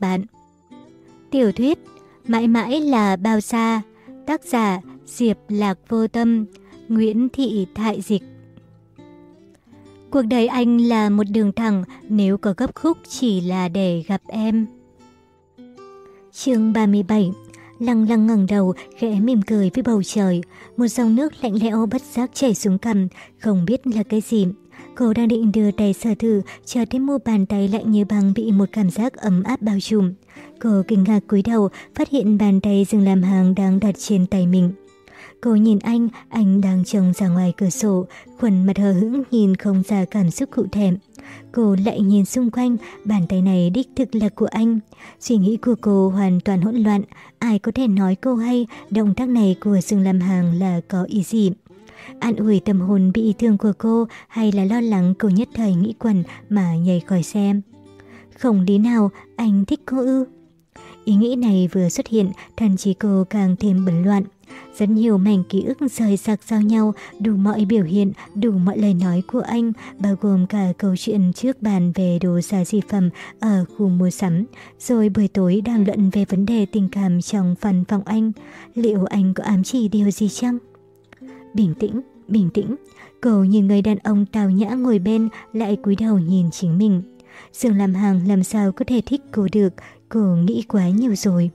các bạn. Tiểu thuyết Mãi mãi là bao xa Tác giả Diệp Lạc Vô Tâm Nguyễn Thị Thại Dịch Cuộc đời anh là một đường thẳng nếu có gấp khúc chỉ là để gặp em. chương 37 Lăng lăng ngẩng đầu, khẽ mỉm cười với bầu trời. Một dòng nước lạnh lẽo bất giác chảy xuống cằm, không biết là cái gì. Cô đang định đưa tay sờ thử, chợt thấy mu bàn tay lạnh như băng bị một cảm giác ấm áp bao trùm. Cô kinh ngạc cúi đầu, phát hiện bàn tay Dương làm hàng đang đặt trên tay mình. Cô nhìn anh, anh đang trông ra ngoài cửa sổ, khuẩn mặt hờ hững nhìn không ra cảm xúc cụ thể. Cô lại nhìn xung quanh, bàn tay này đích thực là của anh. Suy nghĩ của cô hoàn toàn hỗn loạn, ai có thể nói cô hay động tác này của Dương Lam Hàng là có ý gì. An ủi tâm hồn bị thương của cô hay là lo lắng cô nhất thời nghĩ quẩn mà nhảy khỏi xe. Không lý nào, anh thích cô ư. Ý nghĩ này vừa xuất hiện, thần trí cô càng thêm bấn loạn. Rất nhiều mảnh ký ức rời rạc giao nhau, đủ mọi biểu hiện, đủ mọi lời nói của anh, bao gồm cả câu chuyện trước bàn về đồ gia di phẩm ở khu mua sắm, rồi buổi tối đàm luận về vấn đề tình cảm trong phần phòng anh. Liệu anh có ám chỉ điều gì chăng? Bình tĩnh, bình tĩnh. Cầu nhìn người đàn ông tào nhã ngồi bên, lại cúi đầu nhìn chính mình. Dương làm hàng làm sao có thể thích cô được, cô nghĩ quá nhiều rồi.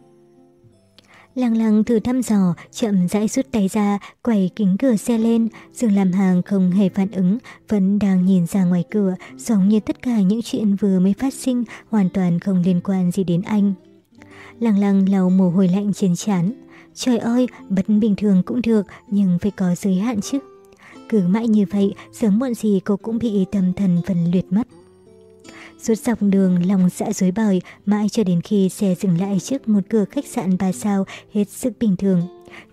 Lăng lăng thử thăm dò, chậm rãi rút tay ra, quẩy kính cửa xe lên. Dương làm hàng không hề phản ứng, vẫn đang nhìn ra ngoài cửa, giống như tất cả những chuyện vừa mới phát sinh, hoàn toàn không liên quan gì đến anh. Lăng lăng lau mồ hôi lạnh trên trán. Trời ơi, bất bình thường cũng được, nhưng phải có giới hạn chứ. Cứ mãi như vậy, sớm muộn gì cô cũng bị tâm thần phần luyệt mất. Suốt dọc đường lòng dạ dối bời, mãi cho đến khi xe dừng lại trước một cửa khách sạn 3 sao hết sức bình thường.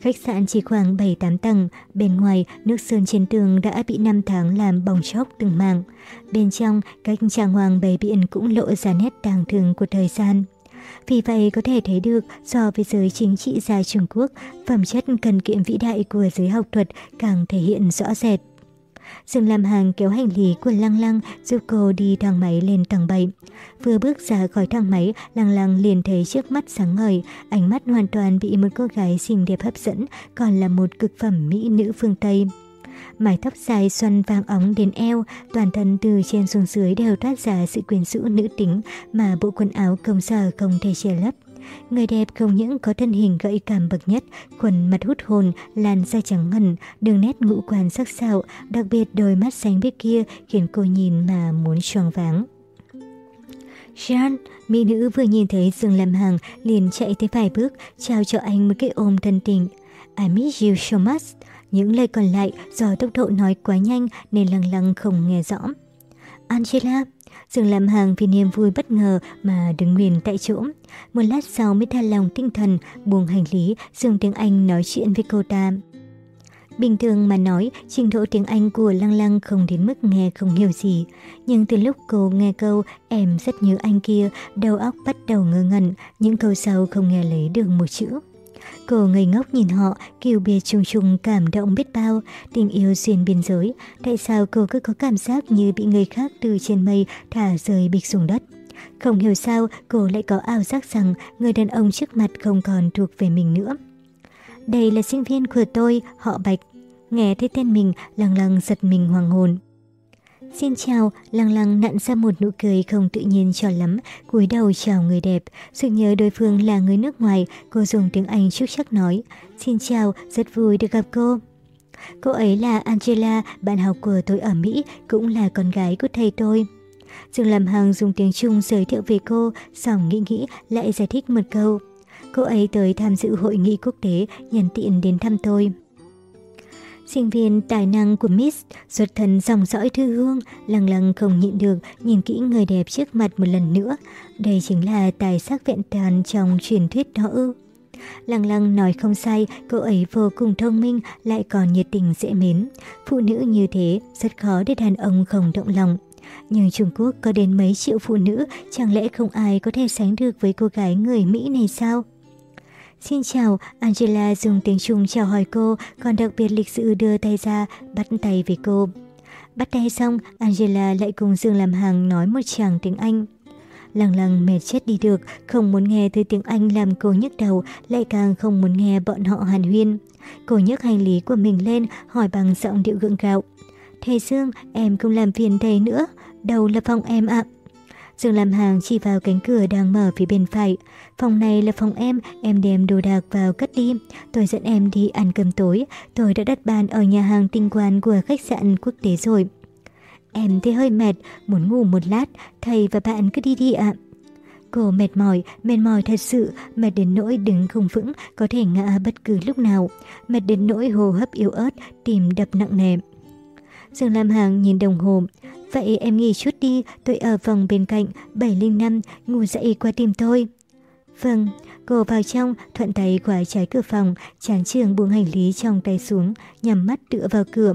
Khách sạn chỉ khoảng 7-8 tầng, bên ngoài nước sơn trên tường đã bị 5 tháng làm bong chóc từng mảng. Bên trong, cách trang hoàng bày biện cũng lộ ra nét tàng thường của thời gian. Vì vậy có thể thấy được so với giới chính trị gia Trung Quốc, phẩm chất cần kiệm vĩ đại của giới học thuật càng thể hiện rõ rệt. Dương Lam Hàng kéo hành lý của Lăng Lăng giúp cô đi thang máy lên tầng 7. Vừa bước ra khỏi thang máy, Lăng Lăng liền thấy trước mắt sáng ngời, ánh mắt hoàn toàn bị một cô gái xinh đẹp hấp dẫn, còn là một cực phẩm mỹ nữ phương Tây. Mái tóc dài xoăn vàng óng đến eo, toàn thân từ trên xuống dưới đều toát ra sự quyến rũ nữ tính mà bộ quần áo công sở không thể che lấp. Người đẹp không những có thân hình gợi cảm bậc nhất, khuôn mặt hút hồn, làn da trắng ngần, đường nét ngũ quan sắc sảo, đặc biệt đôi mắt xanh biếc kia khiến cô nhìn mà muốn choáng váng. Jean, mỹ nữ vừa nhìn thấy Dương Lam Hằng liền chạy tới vài bước, trao cho anh một cái ôm thân tình. I miss you so much. Những lời còn lại do tốc độ nói quá nhanh nên lăng lăng không nghe rõ. Angela, dừng làm hàng vì niềm vui bất ngờ mà đứng nguyên tại chỗ. Một lát sau mới tha lòng tinh thần, buông hành lý, dùng tiếng Anh nói chuyện với cô ta. Bình thường mà nói, trình độ tiếng Anh của Lăng Lăng không đến mức nghe không hiểu gì. Nhưng từ lúc cô nghe câu em rất nhớ anh kia, đầu óc bắt đầu ngơ ngẩn, những câu sau không nghe lấy được một chữ. Cô ngây ngốc nhìn họ, kiều biệt trùng trùng cảm động biết bao, tình yêu xuyên biên giới. Tại sao cô cứ có cảm giác như bị người khác từ trên mây thả rơi bịch xuống đất? Không hiểu sao cô lại có ảo giác rằng người đàn ông trước mặt không còn thuộc về mình nữa. Đây là sinh viên của tôi, họ Bạch. Nghe thấy tên mình, lăng lăng giật mình hoàng hồn. Xin chào, lăng lăng nặn ra một nụ cười không tự nhiên cho lắm, cúi đầu chào người đẹp. Sự nhớ đối phương là người nước ngoài, cô dùng tiếng Anh chúc chắc nói. Xin chào, rất vui được gặp cô. Cô ấy là Angela, bạn học của tôi ở Mỹ, cũng là con gái của thầy tôi. Dương làm hàng dùng tiếng Trung giới thiệu về cô, xong nghĩ nghĩ lại giải thích một câu. Cô ấy tới tham dự hội nghị quốc tế, nhân tiện đến thăm tôi. Sinh viên tài năng của Miss, xuất thân dòng dõi thư hương, lăng lăng không nhịn được nhìn kỹ người đẹp trước mặt một lần nữa. Đây chính là tài sắc vẹn toàn trong truyền thuyết đó ư. Lăng lăng nói không sai, cô ấy vô cùng thông minh, lại còn nhiệt tình dễ mến. Phụ nữ như thế, rất khó để đàn ông không động lòng. Nhưng Trung Quốc có đến mấy triệu phụ nữ, chẳng lẽ không ai có thể sánh được với cô gái người Mỹ này sao? Xin chào, Angela dùng tiếng Trung chào hỏi cô, còn đặc biệt lịch sự đưa tay ra, bắt tay với cô. Bắt tay xong, Angela lại cùng Dương làm hàng nói một chàng tiếng Anh. Lăng lăng mệt chết đi được, không muốn nghe tới tiếng Anh làm cô nhức đầu, lại càng không muốn nghe bọn họ hàn huyên. Cô nhấc hành lý của mình lên, hỏi bằng giọng điệu gượng gạo. Thầy Dương, em không làm phiền thầy nữa. Đầu là phòng em ạ? Dương làm hàng chỉ vào cánh cửa đang mở phía bên phải. Phòng này là phòng em, em đem đồ đạc vào cất đi. Tôi dẫn em đi ăn cơm tối. Tôi đã đặt bàn ở nhà hàng tinh quan của khách sạn quốc tế rồi. Em thấy hơi mệt, muốn ngủ một lát, thầy và bạn cứ đi đi ạ. Cô mệt mỏi, mệt mỏi thật sự, mệt đến nỗi đứng không vững, có thể ngã bất cứ lúc nào. Mệt đến nỗi hô hấp yếu ớt, tim đập nặng nề. Dương Lam Hàng nhìn đồng hồ. Vậy em nghỉ chút đi, tôi ở phòng bên cạnh, 705, ngủ dậy qua tìm tôi. Vâng, cô vào trong, thuận tay khóa trái cửa phòng, chán trường buông hành lý trong tay xuống, nhắm mắt tựa vào cửa.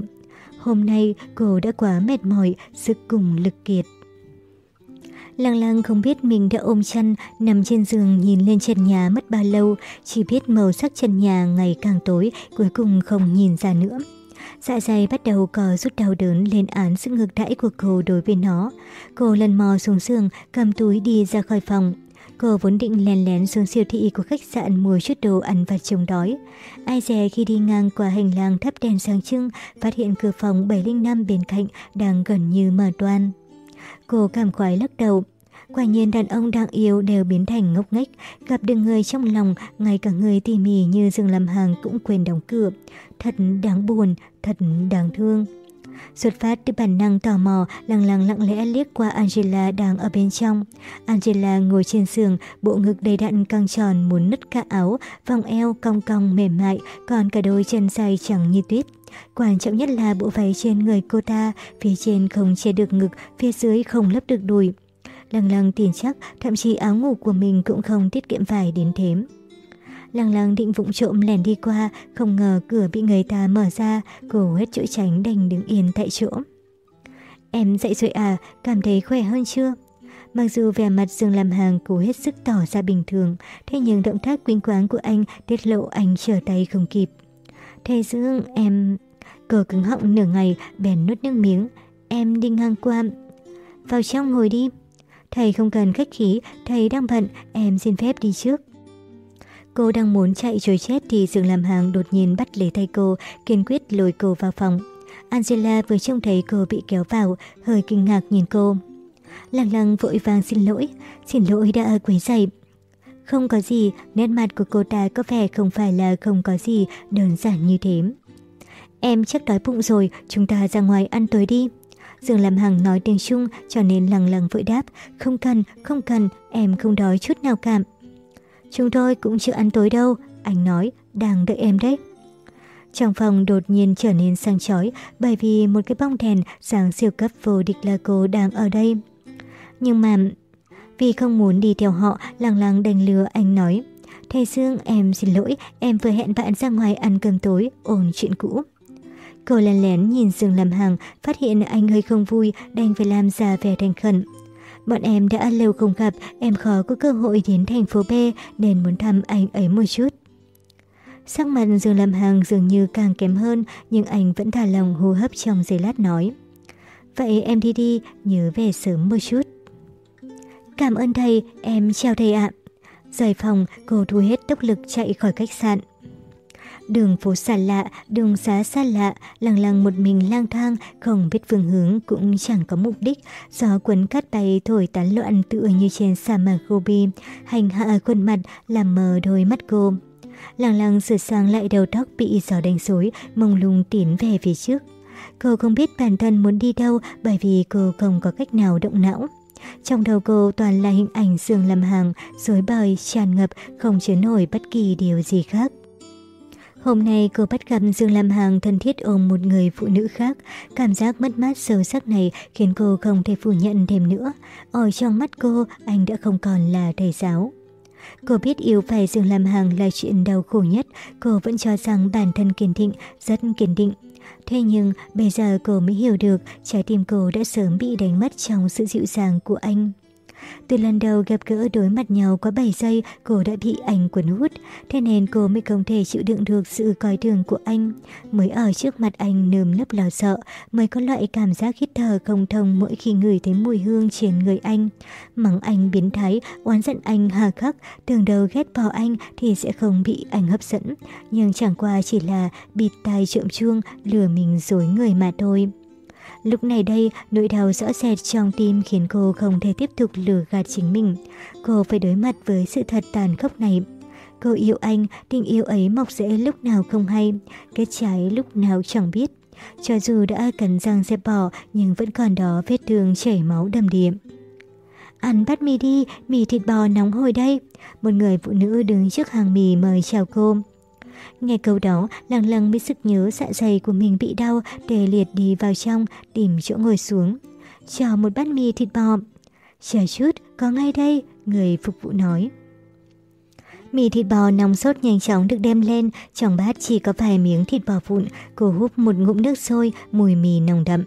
Hôm nay cô đã quá mệt mỏi, sức cùng lực kiệt. Lăng lăng không biết mình đã ôm chăn, nằm trên giường nhìn lên trần nhà mất bao lâu, chỉ biết màu sắc trần nhà ngày càng tối, cuối cùng không nhìn ra nữa. Dạ dày bắt đầu cò rút đau đớn lên án sự ngược đãi của cô đối với nó. Cô lần mò xuống giường, cầm túi đi ra khỏi phòng. Cô vốn định lén lén xuống siêu thị của khách sạn mua chút đồ ăn và chống đói. Ai dè khi đi ngang qua hành lang thắp đèn sáng trưng, phát hiện cửa phòng 705 bên cạnh đang gần như mở toan. Cô cảm khoái lắc đầu. Quả nhiên đàn ông đang yêu đều biến thành ngốc nghếch, gặp được người trong lòng, ngay cả người tỉ mỉ như Dương Lâm hàng cũng quên đóng cửa. Thật đáng buồn, thật đáng thương. Xuất phát từ bản năng tò mò, lặng lặng lặng lẽ liếc qua Angela đang ở bên trong. Angela ngồi trên giường, bộ ngực đầy đặn căng tròn muốn nứt cả áo, vòng eo cong cong mềm mại, còn cả đôi chân dài chẳng như tuyết. Quan trọng nhất là bộ váy trên người cô ta, phía trên không che được ngực, phía dưới không lấp được đùi. Lăng lăng tiền chắc, thậm chí áo ngủ của mình cũng không tiết kiệm vải đến thế. Lăng lăng định vụng trộm lèn đi qua, không ngờ cửa bị người ta mở ra, cô hết chỗ tránh đành đứng yên tại chỗ. Em dậy rồi à, cảm thấy khỏe hơn chưa? Mặc dù vẻ mặt Dương làm hàng cố hết sức tỏ ra bình thường, thế nhưng động tác quyến quáng của anh tiết lộ anh trở tay không kịp. Thầy Dương, em... cờ cứng họng nửa ngày, bèn nuốt nước miếng. Em đi ngang qua. Vào trong ngồi đi. Thầy không cần khách khí, thầy đang bận, em xin phép đi trước. Cô đang muốn chạy trối chết thì Dương làm hàng đột nhiên bắt lấy tay cô, kiên quyết lôi cô vào phòng. Angela vừa trông thấy cô bị kéo vào, hơi kinh ngạc nhìn cô. Lăng lăng vội vàng xin lỗi, xin lỗi đã quấy dậy Không có gì, nét mặt của cô ta có vẻ không phải là không có gì đơn giản như thế. Em chắc đói bụng rồi, chúng ta ra ngoài ăn tối đi. Dương Lam Hằng nói tiếng Trung cho nên lằng lằng vội đáp, không cần, không cần, em không đói chút nào cảm. Chúng tôi cũng chưa ăn tối đâu, anh nói, đang đợi em đấy. Trong phòng đột nhiên trở nên sang chói bởi vì một cái bóng đèn sáng siêu cấp vô địch là cô đang ở đây. Nhưng mà vì không muốn đi theo họ, lằng lằng đành lừa anh nói. Thầy Dương, em xin lỗi, em vừa hẹn bạn ra ngoài ăn cơm tối, ổn chuyện cũ. Cô lén lén nhìn Dương Lâm Hằng, phát hiện anh hơi không vui, đành phải làm ra vẻ thành khẩn. Bọn em đã lâu không gặp, em khó có cơ hội đến thành phố B nên muốn thăm anh ấy một chút. Sắc mặt Dương Lâm Hằng dường như càng kém hơn, nhưng anh vẫn thả lòng hô hấp trong giây lát nói. Vậy em đi đi, nhớ về sớm một chút. Cảm ơn thầy, em chào thầy ạ. Rời phòng, cô thu hết tốc lực chạy khỏi khách sạn. Đường phố xa lạ, đường xá xa lạ, lằng lằng một mình lang thang, không biết phương hướng cũng chẳng có mục đích. Gió cuốn cát bay thổi tán loạn tựa như trên sa mạc Gobi, hành hạ khuôn mặt làm mờ đôi mắt cô. Lằng lằng sửa sang lại đầu tóc bị gió đánh rối, mông lung tiến về phía trước. Cô không biết bản thân muốn đi đâu bởi vì cô không có cách nào động não. Trong đầu cô toàn là hình ảnh giường làm hàng, rối bời, tràn ngập, không chứa nổi bất kỳ điều gì khác. Hôm nay cô bắt gặp Dương Lam Hằng thân thiết ôm một người phụ nữ khác. Cảm giác mất mát sâu sắc này khiến cô không thể phủ nhận thêm nữa. Ở trong mắt cô, anh đã không còn là thầy giáo. Cô biết yêu phải Dương Lam Hằng là chuyện đau khổ nhất, cô vẫn cho rằng bản thân kiên định, rất kiên định. Thế nhưng bây giờ cô mới hiểu được trái tim cô đã sớm bị đánh mất trong sự dịu dàng của anh. Từ lần đầu gặp gỡ đối mặt nhau có 7 giây, cô đã bị anh cuốn hút, thế nên cô mới không thể chịu đựng được sự coi thường của anh. Mới ở trước mặt anh nơm nấp lo sợ, mới có loại cảm giác hít thở không thông mỗi khi ngửi thấy mùi hương trên người anh. Mắng anh biến thái, oán giận anh hà khắc, tưởng đầu ghét bỏ anh thì sẽ không bị anh hấp dẫn. Nhưng chẳng qua chỉ là bịt tai trộm chuông, lừa mình dối người mà thôi. Lúc này đây, nỗi đau rõ rệt trong tim khiến cô không thể tiếp tục lừa gạt chính mình. Cô phải đối mặt với sự thật tàn khốc này. Cô yêu anh, tình yêu ấy mọc rễ lúc nào không hay, kết trái lúc nào chẳng biết. Cho dù đã cắn răng dẹp bỏ, nhưng vẫn còn đó vết thương chảy máu đầm điểm. Ăn bát mì đi, mì thịt bò nóng hổi đây. Một người phụ nữ đứng trước hàng mì mời chào cô. Nghe câu đó, lăng lăng mới sức nhớ dạ dày của mình bị đau, để liệt đi vào trong, tìm chỗ ngồi xuống. Cho một bát mì thịt bò. Chờ chút, có ngay đây, người phục vụ nói. Mì thịt bò nóng sốt nhanh chóng được đem lên, trong bát chỉ có vài miếng thịt bò vụn, cô húp một ngụm nước sôi, mùi mì nồng đậm.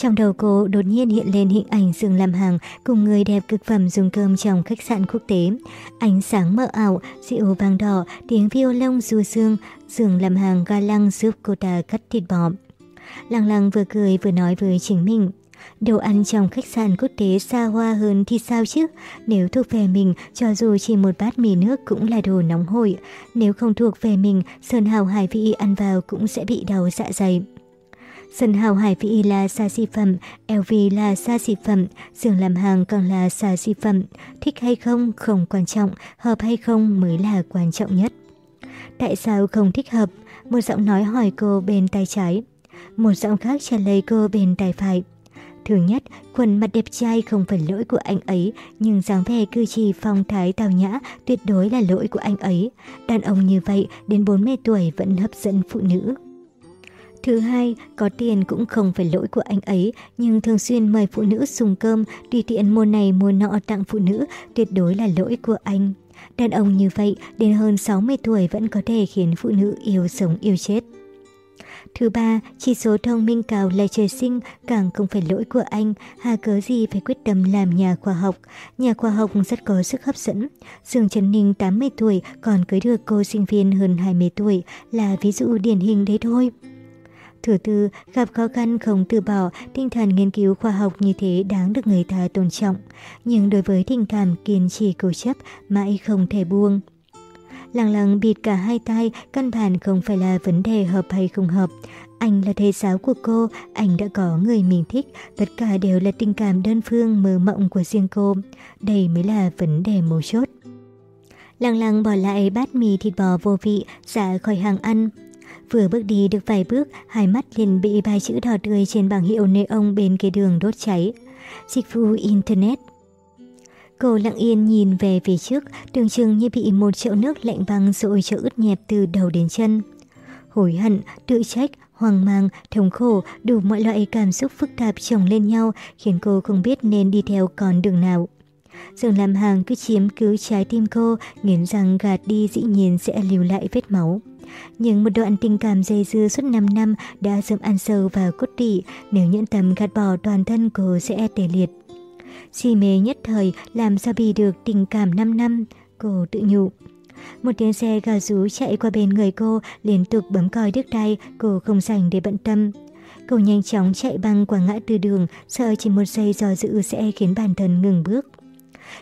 Trong đầu cô đột nhiên hiện lên hình ảnh Dương làm hàng cùng người đẹp cực phẩm dùng cơm trong khách sạn quốc tế. Ánh sáng mờ ảo, rượu vàng đỏ, tiếng violon du dương, Dương làm hàng ga lăng giúp cô ta cắt thịt bò. Lăng lăng vừa cười vừa nói với chính mình. Đồ ăn trong khách sạn quốc tế xa hoa hơn thì sao chứ? Nếu thuộc về mình, cho dù chỉ một bát mì nước cũng là đồ nóng hổi. Nếu không thuộc về mình, sơn hào hải vị ăn vào cũng sẽ bị đau dạ dày sân hào hải Vĩ là xa xỉ phẩm, LV là xa xỉ phẩm, giường làm hàng còn là xa xỉ phẩm. Thích hay không không quan trọng, hợp hay không mới là quan trọng nhất. Tại sao không thích hợp? Một giọng nói hỏi cô bên tay trái. Một giọng khác trả lời cô bên tay phải. Thứ nhất, quần mặt đẹp trai không phải lỗi của anh ấy, nhưng dáng vẻ cư trì phong thái tào nhã tuyệt đối là lỗi của anh ấy. Đàn ông như vậy đến 40 tuổi vẫn hấp dẫn phụ nữ. Thứ hai, có tiền cũng không phải lỗi của anh ấy, nhưng thường xuyên mời phụ nữ sùng cơm, tùy tiện mua này mua nọ tặng phụ nữ, tuyệt đối là lỗi của anh. Đàn ông như vậy, đến hơn 60 tuổi vẫn có thể khiến phụ nữ yêu sống yêu chết. Thứ ba, chỉ số thông minh cao là trời sinh, càng không phải lỗi của anh, hà cớ gì phải quyết tâm làm nhà khoa học. Nhà khoa học rất có sức hấp dẫn. Dương Trần Ninh 80 tuổi còn cưới được cô sinh viên hơn 20 tuổi là ví dụ điển hình đấy thôi. Thứ tư, gặp khó khăn không từ bỏ, tinh thần nghiên cứu khoa học như thế đáng được người ta tôn trọng. Nhưng đối với tình cảm kiên trì cố chấp, mãi không thể buông. Lăng lăng bịt cả hai tay, căn bản không phải là vấn đề hợp hay không hợp. Anh là thầy giáo của cô, anh đã có người mình thích, tất cả đều là tình cảm đơn phương mơ mộng của riêng cô. Đây mới là vấn đề mấu chốt. Lăng lăng bỏ lại bát mì thịt bò vô vị, ra khỏi hàng ăn. Vừa bước đi được vài bước, hai mắt liền bị ba chữ đỏ tươi trên bảng hiệu neon bên kia đường đốt cháy. Dịch vụ Internet. Cô lặng yên nhìn về phía trước, tưởng chừng như bị một chậu nước lạnh băng rội cho ướt nhẹp từ đầu đến chân. Hối hận, tự trách, hoang mang, thống khổ, đủ mọi loại cảm xúc phức tạp chồng lên nhau khiến cô không biết nên đi theo con đường nào. Dương làm hàng cứ chiếm cứ trái tim cô, nghiến rằng gạt đi dĩ nhiên sẽ lưu lại vết máu. Nhưng một đoạn tình cảm dây dưa suốt 5 năm đã sớm ăn sâu vào cốt tủy, nếu nhẫn tâm gạt bỏ toàn thân cô sẽ tê liệt. Si mê nhất thời làm sao bị được tình cảm 5 năm, cô tự nhủ. Một tiếng xe gào rú chạy qua bên người cô, liên tục bấm còi đứt tay, cô không dành để bận tâm. Cô nhanh chóng chạy băng qua ngã tư đường, sợ chỉ một giây do dự sẽ khiến bản thân ngừng bước.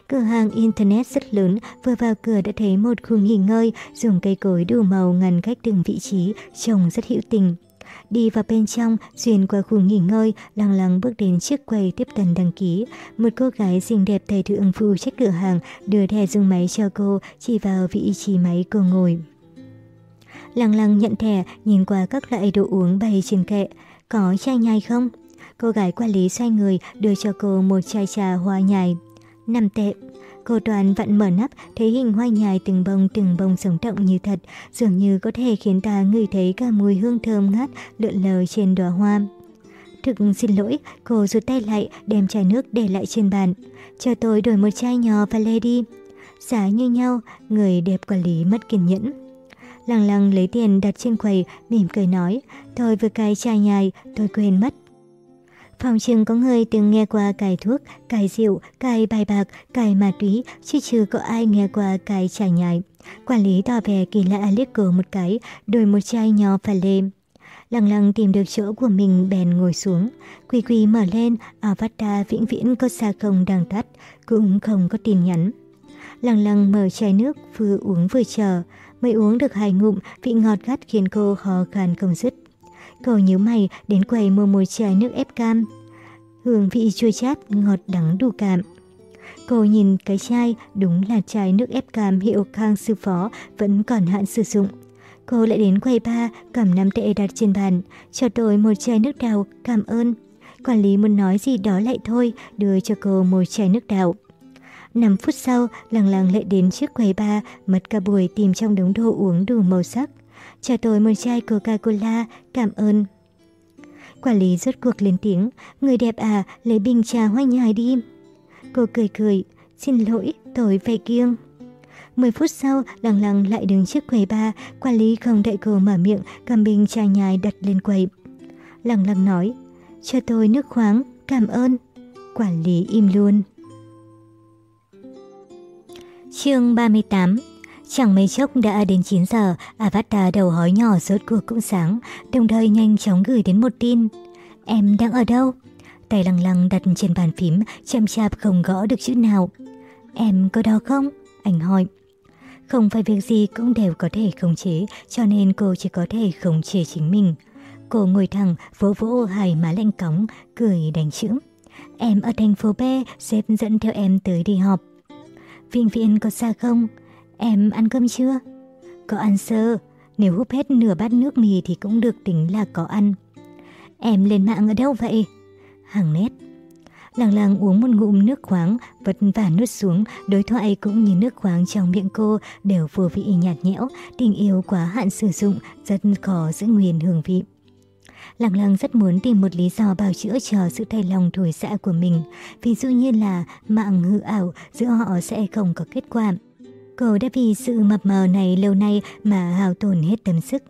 Cửa hàng Internet rất lớn, vừa vào cửa đã thấy một khu nghỉ ngơi, dùng cây cối đủ màu ngăn cách từng vị trí, trông rất hữu tình. Đi vào bên trong, xuyên qua khu nghỉ ngơi, lăng lăng bước đến chiếc quầy tiếp tân đăng ký. Một cô gái xinh đẹp thầy thượng phụ trách cửa hàng đưa thẻ dùng máy cho cô, chỉ vào vị trí máy cô ngồi. Lăng lăng nhận thẻ, nhìn qua các loại đồ uống bày trên kệ. Có chai nhai không? Cô gái quản lý xoay người đưa cho cô một chai trà hoa nhài 5 tệ. Cô Toàn vặn mở nắp, thấy hình hoa nhài từng bông từng bông sống động như thật, dường như có thể khiến ta ngửi thấy cả mùi hương thơm ngát lượn lờ trên đóa hoa. Thực xin lỗi, cô rút tay lại, đem chai nước để lại trên bàn. Cho tôi đổi một chai nhỏ và lê đi. Giá như nhau, người đẹp quản lý mất kiên nhẫn. Lăng lăng lấy tiền đặt trên quầy, mỉm cười nói, tôi vừa cài chai nhài, tôi quên mất. Phòng trường có người từng nghe qua cài thuốc, cài rượu, cài bài bạc, cài ma túy, chứ chưa có ai nghe qua cài trà nhài. Quản lý tỏ vẻ kỳ lạ liếc cô một cái, đổi một chai nho pha lê. Lăng lăng tìm được chỗ của mình bèn ngồi xuống. Quỳ quỳ mở lên, avatar vĩnh viễn có xa không đang tắt, cũng không có tin nhắn. Lăng lăng mở chai nước, vừa uống vừa chờ. Mới uống được hai ngụm, vị ngọt gắt khiến cô khó khăn không dứt. Cô nhớ mày đến quầy mua một chai nước ép cam. Hương vị chua chát, ngọt đắng đủ cảm. Cô nhìn cái chai, đúng là chai nước ép cam hiệu Khang Sư Phó vẫn còn hạn sử dụng. Cô lại đến quầy ba, cầm 5 tệ đặt trên bàn, cho tôi một chai nước đào, cảm ơn. Quản lý muốn nói gì đó lại thôi, đưa cho cô một chai nước đào. 5 phút sau, lằng lằng lại đến trước quầy ba, mất cả buổi tìm trong đống đồ uống đủ màu sắc. Cho tôi một chai Coca-Cola, cảm ơn. Quản lý rốt cuộc lên tiếng, người đẹp à, lấy bình trà hoa nhài đi. Cô cười cười, xin lỗi, tôi phải kiêng. 10 phút sau, lằng lằng lại đứng trước quầy ba, quản lý không đợi cô mở miệng, cầm bình trà nhài đặt lên quầy. Lằng lằng nói, cho tôi nước khoáng, cảm ơn. Quản lý im luôn. chương 38 Chẳng mấy chốc đã đến 9 giờ, avatar đầu hói nhỏ rốt cuộc cũng sáng, đồng thời nhanh chóng gửi đến một tin. Em đang ở đâu? Tay lăng lăng đặt trên bàn phím, chậm chạp không gõ được chữ nào. Em có đau không? Anh hỏi. Không phải việc gì cũng đều có thể khống chế, cho nên cô chỉ có thể khống chế chính mình. Cô ngồi thẳng, vỗ vỗ hai má lạnh cóng, cười đánh chữ. Em ở thành phố B, sếp dẫn theo em tới đi họp. Viên viên có xa không? Em ăn cơm chưa? Có ăn sơ, nếu hút hết nửa bát nước mì thì cũng được tính là có ăn. Em lên mạng ở đâu vậy? Hàng nét. Làng làng uống một ngụm nước khoáng, vật vả nuốt xuống, đối thoại cũng như nước khoáng trong miệng cô đều vô vị nhạt nhẽo, tình yêu quá hạn sử dụng, rất khó giữ nguyên hương vị. Lăng lăng rất muốn tìm một lý do bào chữa cho sự thay lòng thổi xạ của mình, ví dụ như là mạng hư ảo giữa họ sẽ không có kết quả. Cô đã vì sự mập mờ này lâu nay mà hao tổn hết tâm sức.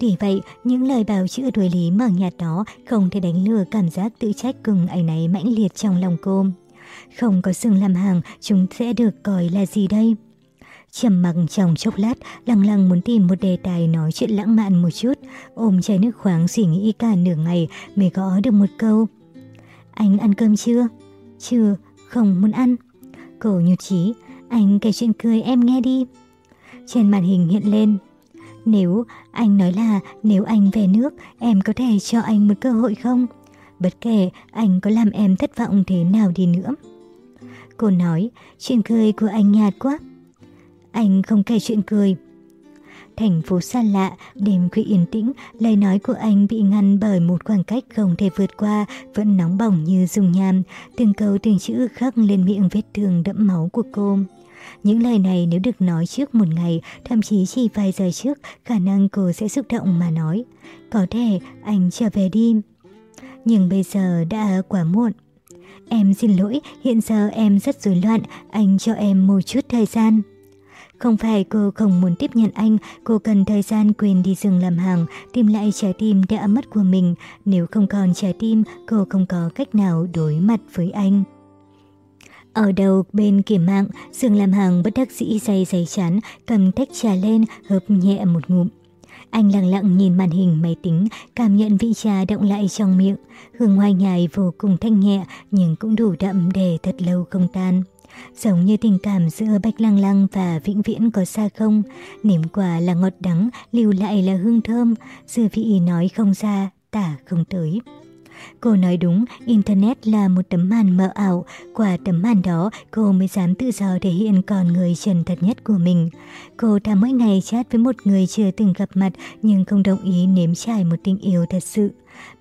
Tuy vậy, những lời bào chữa đuổi lý mờ nhạt đó không thể đánh lừa cảm giác tự trách cùng ấy này mãnh liệt trong lòng cô. Không có sừng làm hàng, chúng sẽ được coi là gì đây? Trầm mặc trong chốc lát, lăng lăng muốn tìm một đề tài nói chuyện lãng mạn một chút, ôm chai nước khoáng suy nghĩ cả nửa ngày mới có được một câu. Anh ăn cơm chưa? Chưa, không muốn ăn. Cô nhụt chí, anh kể chuyện cười em nghe đi. Trên màn hình hiện lên. Nếu anh nói là nếu anh về nước, em có thể cho anh một cơ hội không? Bất kể anh có làm em thất vọng thế nào đi nữa. Cô nói, chuyện cười của anh nhạt quá. Anh không kể chuyện cười. Thành phố xa lạ, đêm khuya yên tĩnh, lời nói của anh bị ngăn bởi một khoảng cách không thể vượt qua, vẫn nóng bỏng như dùng nham, từng câu từng chữ khắc lên miệng vết thương đẫm máu của cô. Những lời này nếu được nói trước một ngày, thậm chí chỉ vài giờ trước, khả năng cô sẽ xúc động mà nói. Có thể anh trở về đi. Nhưng bây giờ đã quá muộn. Em xin lỗi, hiện giờ em rất rối loạn, anh cho em một chút thời gian. Không phải cô không muốn tiếp nhận anh, cô cần thời gian quên đi rừng làm hàng, tìm lại trái tim đã mất của mình. Nếu không còn trái tim, cô không có cách nào đối mặt với anh. Ở đầu bên kiểm mạng, Dương làm hàng bất đắc dĩ dày dày chán, cầm tách trà lên, hớp nhẹ một ngụm. Anh lặng lặng nhìn màn hình máy tính, cảm nhận vị trà động lại trong miệng. Hương hoa nhài vô cùng thanh nhẹ, nhưng cũng đủ đậm để thật lâu không tan. Giống như tình cảm giữa Bạch Lăng Lăng và Vĩnh Viễn có xa không, nếm quả là ngọt đắng, lưu lại là hương thơm, dư vị nói không ra, tả không tới. Cô nói đúng, Internet là một tấm màn mờ ảo. Qua tấm màn đó, cô mới dám tự do thể hiện con người chân thật nhất của mình. Cô đã mỗi ngày chat với một người chưa từng gặp mặt nhưng không đồng ý nếm trải một tình yêu thật sự.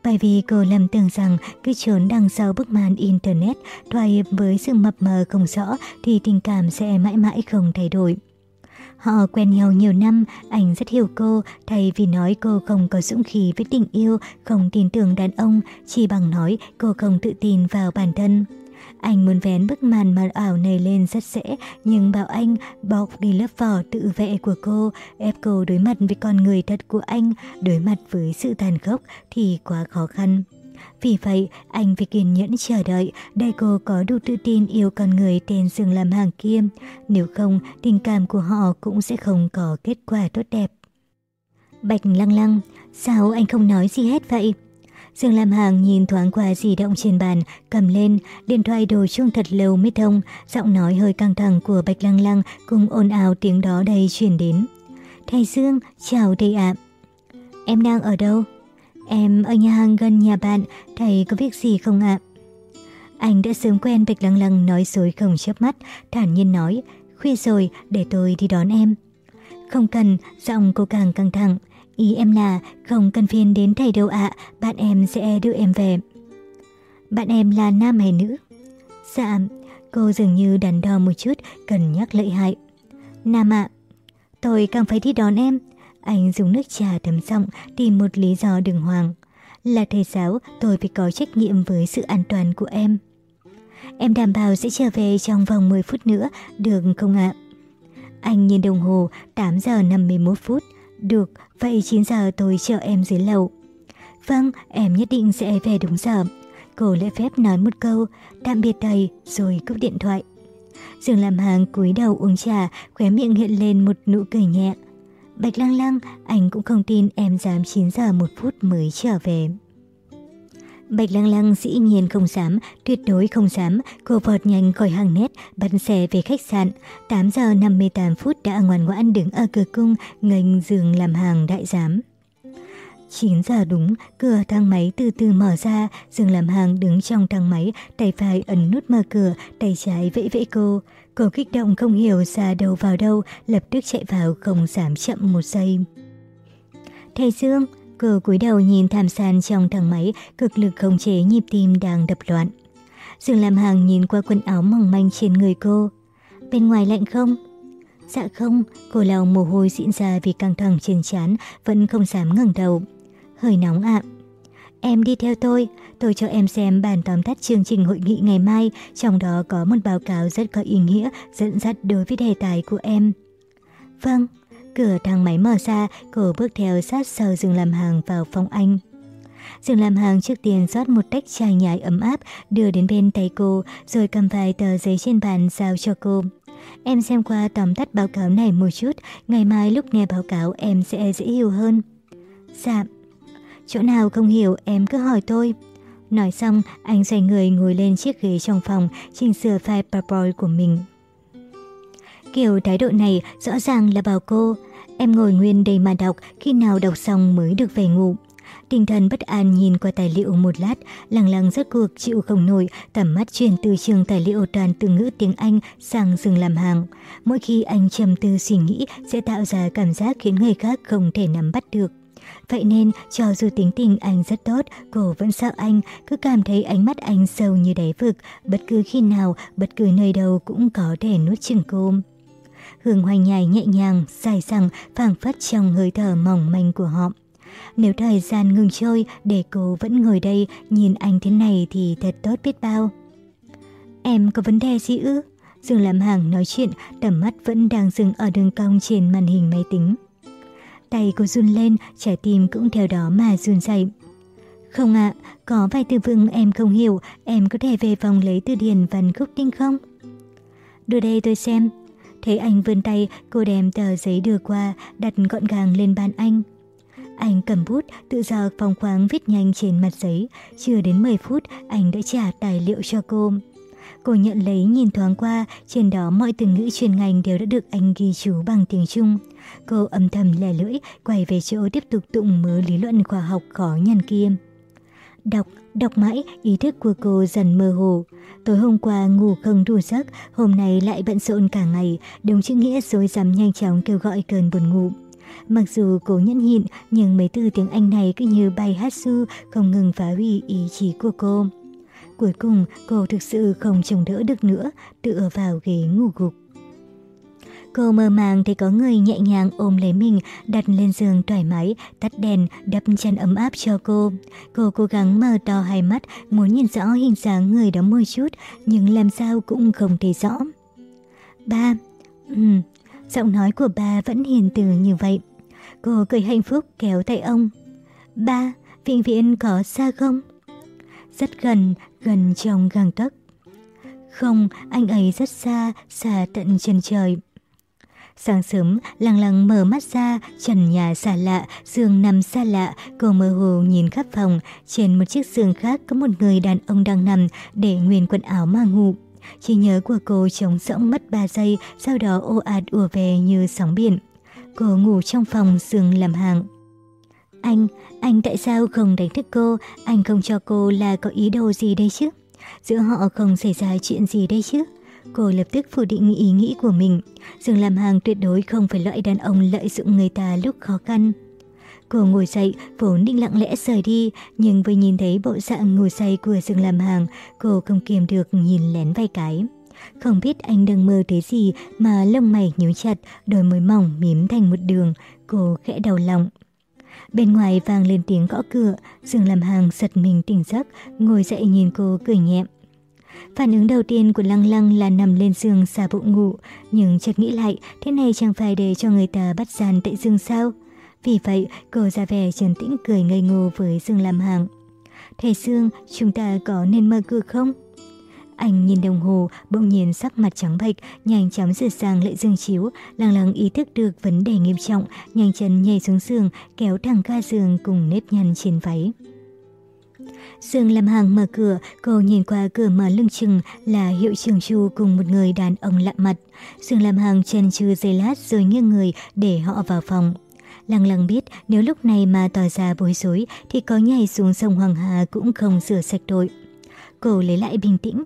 Bởi vì cô lầm tưởng rằng cứ trốn đằng sau bức màn Internet, thỏa hiệp với sự mập mờ không rõ thì tình cảm sẽ mãi mãi không thay đổi. Họ quen nhau nhiều năm, anh rất hiểu cô, thay vì nói cô không có dũng khí với tình yêu, không tin tưởng đàn ông, chỉ bằng nói cô không tự tin vào bản thân. Anh muốn vén bức màn màn ảo này lên rất dễ, nhưng bảo anh bọc đi lớp vỏ tự vệ của cô, ép cô đối mặt với con người thật của anh, đối mặt với sự tàn khốc thì quá khó khăn. Vì vậy, anh phải kiên nhẫn chờ đợi để cô có đủ tự tin yêu con người tên Dương làm hàng kia. Nếu không, tình cảm của họ cũng sẽ không có kết quả tốt đẹp. Bạch lăng lăng, sao anh không nói gì hết vậy? Dương Lam Hàng nhìn thoáng qua di động trên bàn, cầm lên, điện thoại đồ chuông thật lâu mới thông, giọng nói hơi căng thẳng của Bạch Lăng Lăng cùng ồn ào tiếng đó đầy truyền đến. Thầy Dương, chào thầy ạ. Em đang ở đâu? Em ở nhà hàng gần nhà bạn, thầy có việc gì không ạ? Anh đã sớm quen Bạch Lăng Lăng nói dối không chớp mắt, thản nhiên nói, khuya rồi, để tôi đi đón em. Không cần, giọng cô càng căng thẳng. Ý em là không cần phiền đến thầy đâu ạ, bạn em sẽ đưa em về. Bạn em là nam hay nữ? Dạ, cô dường như đắn đo một chút, cần nhắc lợi hại. Nam ạ, tôi càng phải đi đón em. Anh dùng nước trà thấm giọng tìm một lý do đường hoàng. Là thầy giáo, tôi phải có trách nhiệm với sự an toàn của em. Em đảm bảo sẽ trở về trong vòng 10 phút nữa, được không ạ? Anh nhìn đồng hồ, 8 giờ 51 phút. Được, vậy 9 giờ tôi chờ em dưới lầu. Vâng, em nhất định sẽ về đúng giờ. Cô lễ phép nói một câu, tạm biệt thầy, rồi cúp điện thoại. Dương làm hàng cúi đầu uống trà, khóe miệng hiện lên một nụ cười nhẹ. Bạch lăng lăng, anh cũng không tin em dám 9 giờ 1 phút mới trở về. Bạch lăng lăng dĩ nhiên không dám, tuyệt đối không dám, cô vọt nhanh khỏi hàng nét, bắn xe về khách sạn. 8 giờ 58 phút đã ngoan ngoãn đứng ở cửa cung, ngành giường làm hàng đại giám. 9 giờ đúng, cửa thang máy từ từ mở ra, giường làm hàng đứng trong thang máy, tay phải ấn nút mở cửa, tay trái vẫy vẫy cô. Cô kích động không hiểu ra đâu vào đâu, lập tức chạy vào không dám chậm một giây. Thầy Dương, cô cúi đầu nhìn thảm sàn trong thang máy, cực lực khống chế nhịp tim đang đập loạn. Dương làm hàng nhìn qua quần áo mỏng manh trên người cô. Bên ngoài lạnh không? Dạ không, cô lau mồ hôi diễn ra vì căng thẳng trên chán vẫn không dám ngẩng đầu. Hơi nóng ạ. Em đi theo tôi, tôi cho em xem bản tóm tắt chương trình hội nghị ngày mai, trong đó có một báo cáo rất có ý nghĩa dẫn dắt đối với đề tài của em. Vâng, cửa thang máy mở ra, cô bước theo sát sau dừng làm hàng vào phòng anh. Dừng làm hàng trước tiên rót một tách trà nhái ấm áp đưa đến bên tay cô, rồi cầm vài tờ giấy trên bàn giao cho cô. Em xem qua tóm tắt báo cáo này một chút, ngày mai lúc nghe báo cáo em sẽ dễ hiểu hơn. Dạ. Chỗ nào không hiểu em cứ hỏi tôi. Nói xong, anh xoay người ngồi lên chiếc ghế trong phòng, chỉnh sửa file PowerPoint của mình. Kiểu thái độ này rõ ràng là bảo cô, em ngồi nguyên đây mà đọc, khi nào đọc xong mới được về ngủ. Tinh thần bất an nhìn qua tài liệu một lát, lăng lặng rất cuộc chịu không nổi, tầm mắt chuyển từ trường tài liệu toàn từ ngữ tiếng Anh sang dừng làm hàng. Mỗi khi anh trầm tư suy nghĩ sẽ tạo ra cảm giác khiến người khác không thể nắm bắt được. Vậy nên, cho dù tính tình anh rất tốt, cô vẫn sợ anh, cứ cảm thấy ánh mắt anh sâu như đáy vực, bất cứ khi nào, bất cứ nơi đâu cũng có thể nuốt chừng cô. Hương hoành nhài nhẹ nhàng, dài dẳng phảng phất trong hơi thở mỏng manh của họ. Nếu thời gian ngừng trôi để cô vẫn ngồi đây nhìn anh thế này thì thật tốt biết bao. Em có vấn đề gì ư? Dương làm hàng nói chuyện, tầm mắt vẫn đang dừng ở đường cong trên màn hình máy tính. Tay cô run lên, trái tim cũng theo đó mà run dậy. Không ạ, có vài từ vựng em không hiểu, em có thể về phòng lấy từ điển văn khúc tinh không? Đưa đây tôi xem. Thấy anh vươn tay, cô đem tờ giấy đưa qua, đặt gọn gàng lên bàn anh. Anh cầm bút, tự do phong khoáng viết nhanh trên mặt giấy. Chưa đến 10 phút, anh đã trả tài liệu cho cô. Cô nhận lấy nhìn thoáng qua, trên đó mọi từ ngữ chuyên ngành đều đã được anh ghi chú bằng tiếng Trung. Cô âm thầm lè lưỡi, quay về chỗ tiếp tục tụng mớ lý luận khoa học khó nhằn kia. Đọc, đọc mãi, ý thức của cô dần mơ hồ. Tối hôm qua ngủ không đủ giấc, hôm nay lại bận rộn cả ngày, đồng chữ nghĩa rồi dám nhanh chóng kêu gọi cơn buồn ngủ. Mặc dù cố nhẫn nhịn, nhưng mấy từ tiếng Anh này cứ như bay hát su, không ngừng phá hủy ý chí của cô. Cuối cùng, cô thực sự không chống đỡ được nữa, tựa vào ghế ngủ gục. Cô mơ màng thấy có người nhẹ nhàng ôm lấy mình, đặt lên giường thoải mái, tắt đèn, đắp chăn ấm áp cho cô. Cô cố gắng mở to hai mắt, muốn nhìn rõ hình dáng người đó một chút, nhưng làm sao cũng không thấy rõ. Ba, ừm, giọng nói của ba vẫn hiền từ như vậy. Cô cười hạnh phúc kéo tay ông. Ba, vĩnh viễn có xa không? rất gần, gần trong gang tấc. Không, anh ấy rất xa, xa tận chân trời. Sáng sớm, lăng lăng mở mắt ra, trần nhà xa lạ, giường nằm xa lạ, cô mơ hồ nhìn khắp phòng. Trên một chiếc giường khác có một người đàn ông đang nằm, để nguyên quần áo mà ngủ. Chỉ nhớ của cô trống rỗng mất 3 giây, sau đó ô ạt ùa về như sóng biển. Cô ngủ trong phòng giường làm hàng. Anh, anh tại sao không đánh thức cô? Anh không cho cô là có ý đồ gì đây chứ? Giữa họ không xảy ra chuyện gì đây chứ? Cô lập tức phủ định ý nghĩ của mình. Dương làm hàng tuyệt đối không phải loại đàn ông lợi dụng người ta lúc khó khăn. Cô ngồi dậy, vốn định lặng lẽ rời đi, nhưng vừa nhìn thấy bộ dạng ngồi say của Dương làm hàng, cô không kiềm được nhìn lén vài cái. Không biết anh đang mơ thấy gì mà lông mày nhíu chặt, đôi môi mỏng mím thành một đường, cô khẽ đầu lòng. Bên ngoài vang lên tiếng gõ cửa, Dương làm hàng giật mình tỉnh giấc, ngồi dậy nhìn cô cười nhẹ. Phản ứng đầu tiên của Lăng Lăng là nằm lên giường xả bụng ngủ, nhưng chợt nghĩ lại, thế này chẳng phải để cho người ta bắt gian tại giường sao? Vì vậy, cô ra vẻ trấn tĩnh cười ngây ngô với Dương làm hàng. Thầy Dương, chúng ta có nên mở cửa không? Anh nhìn đồng hồ, bỗng nhiên sắc mặt trắng bệch, nhanh chóng sửa sang lại giường chiếu, lặng lặng ý thức được vấn đề nghiêm trọng, nhanh chân nhảy xuống giường, kéo thẳng ca giường cùng nếp nhăn trên váy. Dương làm hàng mở cửa, cô nhìn qua cửa mở lưng chừng là hiệu trưởng Chu cùng một người đàn ông lạ mặt. Dương làm hàng chân chừ giây lát rồi nghiêng người để họ vào phòng. Lăng lăng biết nếu lúc này mà tỏ ra bối rối thì có nhảy xuống sông Hoàng Hà cũng không rửa sạch tội. Cô lấy lại bình tĩnh.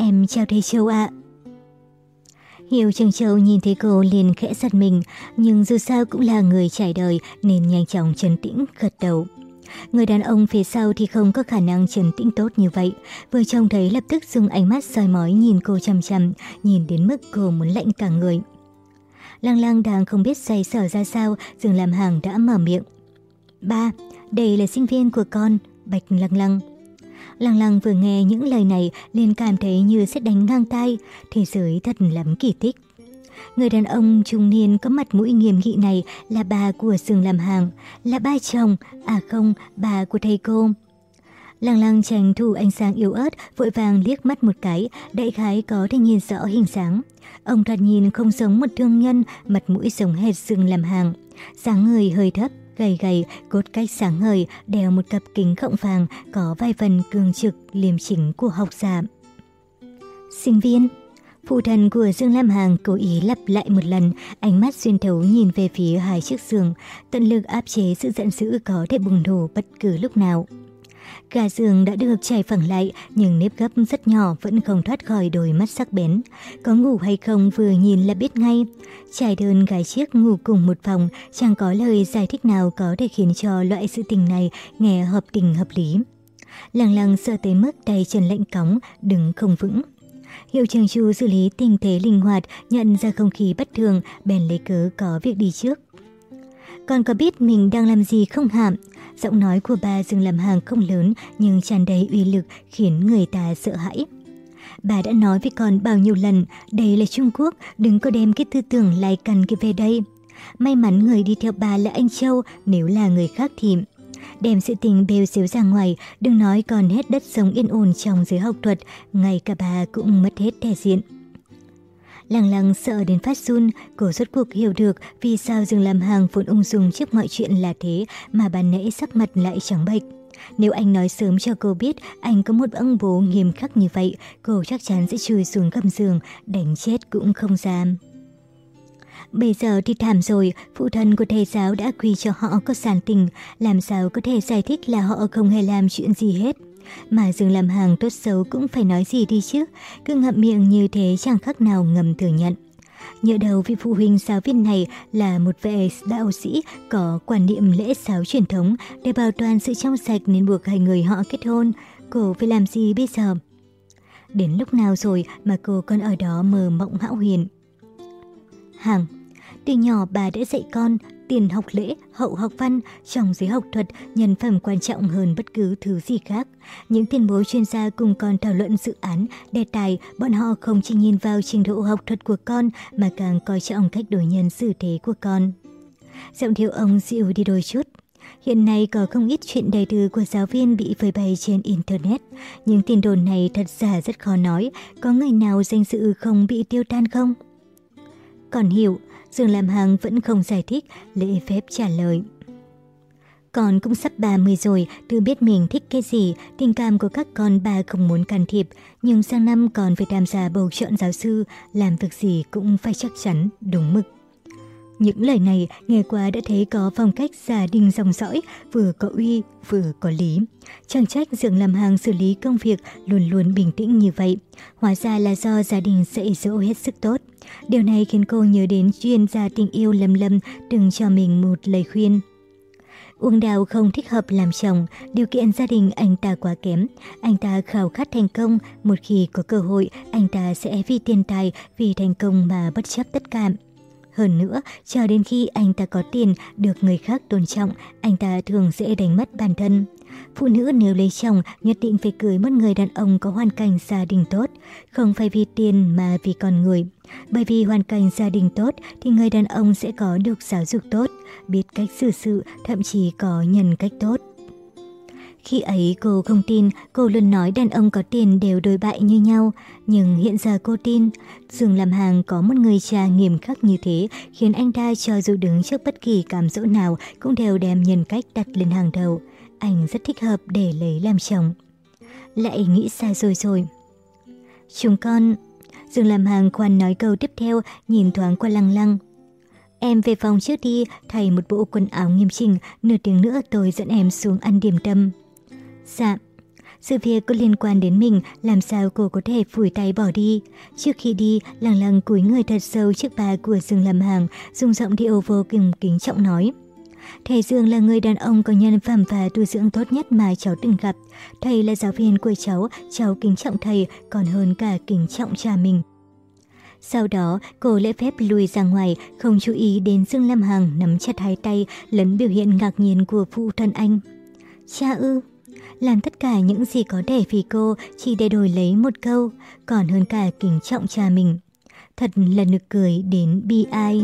Em chào thầy Châu ạ. Hiểu Trường Châu nhìn thấy cô liền khẽ giật mình, nhưng dù sao cũng là người trải đời nên nhanh chóng trấn tĩnh gật đầu. Người đàn ông phía sau thì không có khả năng trấn tĩnh tốt như vậy. Vừa trông thấy lập tức dùng ánh mắt soi mói nhìn cô chăm chăm, nhìn đến mức cô muốn lạnh cả người. Lăng lăng đang không biết xoay sở ra sao, dừng làm hàng đã mở miệng. Ba, đây là sinh viên của con, Bạch Lăng Lăng. Lăng lăng vừa nghe những lời này liền cảm thấy như sẽ đánh ngang tay, thế giới thật lắm kỳ tích. Người đàn ông trung niên có mặt mũi nghiêm nghị này là bà của sường làm hàng, là ba chồng, à không, bà của thầy cô. Lăng lăng tranh thủ ánh sáng yếu ớt, vội vàng liếc mắt một cái, đại khái có thể nhìn rõ hình dáng. Ông thoạt nhìn không giống một thương nhân, mặt mũi giống hệt Dương làm hàng. dáng người hơi thấp, gầy gầy, cốt cách sáng ngời, đeo một cặp kính gọng vàng, có vài phần cường trực, liêm chính của học giả. Sinh viên Phụ thần của Dương Lam Hàng cố ý lặp lại một lần, ánh mắt xuyên thấu nhìn về phía hai chiếc giường, tận lực áp chế sự giận dữ có thể bùng nổ bất cứ lúc nào. Gà giường đã được trải phẳng lại, nhưng nếp gấp rất nhỏ vẫn không thoát khỏi đôi mắt sắc bén. Có ngủ hay không vừa nhìn là biết ngay. Trải đơn gái chiếc ngủ cùng một phòng, chẳng có lời giải thích nào có thể khiến cho loại sự tình này nghe hợp tình hợp lý. Lăng lăng sợ tới mức tay chân lạnh cóng, đứng không vững. Hiệu trường chu xử lý tình thế linh hoạt, nhận ra không khí bất thường, bèn lấy cớ có việc đi trước. Con có biết mình đang làm gì không hạm? Giọng nói của bà dừng làm hàng không lớn nhưng tràn đầy uy lực khiến người ta sợ hãi. Bà đã nói với con bao nhiêu lần, đây là Trung Quốc, đừng có đem cái tư tưởng lai cằn kia về đây. May mắn người đi theo bà là anh Châu, nếu là người khác thì đem sự tình bêu xếu ra ngoài, đừng nói còn hết đất sống yên ổn trong giới học thuật, ngay cả bà cũng mất hết thể diện. Lăng lăng sợ đến phát run, cô rốt cuộc hiểu được vì sao Dương làm hàng vốn ung dung trước mọi chuyện là thế mà bà nãy sắc mặt lại trắng bệch. Nếu anh nói sớm cho cô biết anh có một ông bố nghiêm khắc như vậy, cô chắc chắn sẽ chui xuống gầm giường, đánh chết cũng không dám. Bây giờ thì thảm rồi, phụ thân của thầy giáo đã quy cho họ có sản tình, làm sao có thể giải thích là họ không hề làm chuyện gì hết. Mà dừng làm hàng tốt xấu cũng phải nói gì đi chứ, cứ ngậm miệng như thế chẳng khác nào ngầm thừa nhận. Nhớ đầu vị phụ huynh giáo viên này là một vị đạo sĩ có quan niệm lễ giáo truyền thống để bảo toàn sự trong sạch nên buộc hai người họ kết hôn. Cô phải làm gì bây giờ? Đến lúc nào rồi mà cô còn ở đó mơ mộng hão huyền? Hàng từ nhỏ bà đã dạy con tiền học lễ, hậu học văn, trong giới học thuật, nhân phẩm quan trọng hơn bất cứ thứ gì khác. Những tiền bối chuyên gia cùng con thảo luận dự án, đề tài, bọn họ không chỉ nhìn vào trình độ học thuật của con mà càng coi trọng cách đối nhân xử thế của con. Giọng thiếu ông dịu đi đôi chút. Hiện nay có không ít chuyện đầy từ của giáo viên bị phơi bày trên Internet. Những tin đồn này thật giả rất khó nói, có người nào danh dự không bị tiêu tan không? Còn hiểu, Dương Lam Hằng vẫn không giải thích, lễ phép trả lời. Con cũng sắp 30 rồi, tự biết mình thích cái gì, tình cảm của các con bà không muốn can thiệp, nhưng sang năm còn phải tham gia bầu chọn giáo sư, làm việc gì cũng phải chắc chắn, đúng mực. Những lời này nghe qua đã thấy có phong cách gia đình dòng dõi, vừa có uy, vừa có lý. Chẳng trách Dương làm hàng xử lý công việc luôn luôn bình tĩnh như vậy. Hóa ra là do gia đình dạy dỗ hết sức tốt. Điều này khiến cô nhớ đến chuyên gia tình yêu Lâm Lâm từng cho mình một lời khuyên. Uông Đào không thích hợp làm chồng, điều kiện gia đình anh ta quá kém. Anh ta khao khát thành công, một khi có cơ hội, anh ta sẽ vì tiền tài, vì thành công mà bất chấp tất cả. Hơn nữa, chờ đến khi anh ta có tiền, được người khác tôn trọng, anh ta thường dễ đánh mất bản thân. Phụ nữ nếu lấy chồng nhất định phải cưới một người đàn ông có hoàn cảnh gia đình tốt, không phải vì tiền mà vì con người. Bởi vì hoàn cảnh gia đình tốt thì người đàn ông sẽ có được giáo dục tốt, biết cách xử sự, thậm chí có nhân cách tốt. Khi ấy cô không tin, cô luôn nói đàn ông có tiền đều đối bại như nhau. Nhưng hiện giờ cô tin, Dương làm hàng có một người cha nghiêm khắc như thế, khiến anh ta cho dù đứng trước bất kỳ cảm dỗ nào cũng đều đem nhân cách đặt lên hàng đầu. Anh rất thích hợp để lấy làm chồng. Lại nghĩ xa rồi rồi. Chúng con... Dương làm hàng khoan nói câu tiếp theo, nhìn thoáng qua lăng lăng. Em về phòng trước đi, thay một bộ quần áo nghiêm chỉnh, nửa tiếng nữa tôi dẫn em xuống ăn điểm tâm. Dạ. Sự việc có liên quan đến mình, làm sao cô có thể phủi tay bỏ đi. Trước khi đi, lăng lăng cúi người thật sâu trước bà của Dương Lâm Hàng, dùng giọng điệu vô cùng kính trọng nói. Thầy Dương là người đàn ông có nhân phẩm và tu dưỡng tốt nhất mà cháu từng gặp. Thầy là giáo viên của cháu, cháu kính trọng thầy còn hơn cả kính trọng cha mình. Sau đó, cô lễ phép lùi ra ngoài, không chú ý đến Dương Lâm Hằng nắm chặt hai tay, lấn biểu hiện ngạc nhiên của phụ thân anh. Cha ư! Làm tất cả những gì có thể vì cô chỉ để đổi lấy một câu, còn hơn cả kính trọng cha mình. Thật là nực cười đến bi ai.